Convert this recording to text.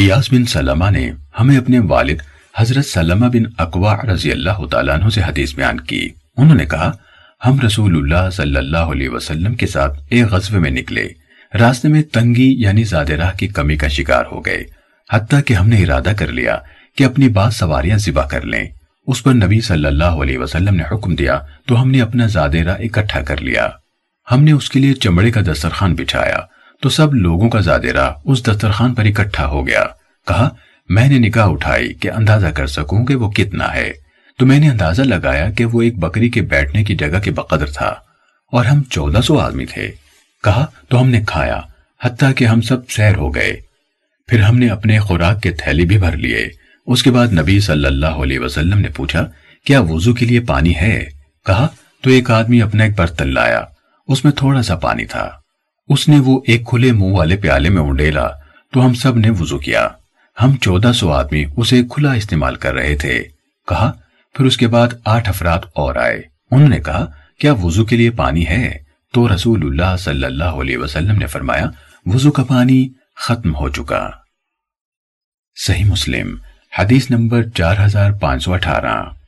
ایاس بن سلمہ نے ہمیں اپنے والد حضرت سلمہ بن اقوا رضی اللہ تعالیٰ عنہ سے حدیث بیان کی۔ انہوں نے کہا، ہم رسول اللہ صلی اللہ علیہ وسلم کے ساتھ ایک غزوے میں نکلے۔ راستے میں تنگی یعنی زیادہ راہ کی کمی کا شکار ہو گئے۔ حتیٰ کہ ہم نے ارادہ کر لیا کہ اپنی بات سواریاں ذبح کر لیں۔ اس پر نبی صلی اللہ علیہ وسلم نے حکم دیا تو ہم نے اپنا زیادہ راہ اکٹھا کر لیا۔ ہم نے اس کے لیے چمڑے کا دسترخوان بچھایا تو سب لوگوں کا زیادہ اس دسترخوان پر اکٹھا ہو گیا۔ کہا، میں نے نکاح اٹھائی کہ اندازہ کر سکوں کہ وہ کتنا ہے۔ تو میں نے اندازہ لگایا کہ وہ ایک بکری کے بیٹھنے کی جگہ کے بقدر تھا اور ہم چودہ سو آدمی تھے۔ کہا، تو ہم نے کھایا، حتیٰ کہ ہم سب سیر ہو گئے۔ پھر ہم نے اپنے خوراک کے تھیلی بھی بھر لیے۔ اس کے بعد نبی صلی اللہ علیہ وسلم نے پوچھا، کیا وضو کے لیے پانی ہے؟ کہا، تو ایک آدمی اپنا ایک برتن لایا اس میں تھوڑا سا پانی تھا۔ اس نے وہ ایک کھلے منہ والے پیالے میں انڈیلا تو ہم سب نے وضو کیا۔ ہم چودہ سو آدمی اسے کھلا استعمال کر رہے تھے۔ کہا، پھر اس کے بعد آٹھ افراد اور آئے۔ انہوں نے کہا، کیا وضو کے لیے پانی ہے؟ تو رسول اللہ صلی اللہ علیہ وسلم نے فرمایا، وضو کا پانی ختم ہو چکا۔ صحیح مسلم، حدیث نمبر چار ہزار پانچ سو اٹھارہ۔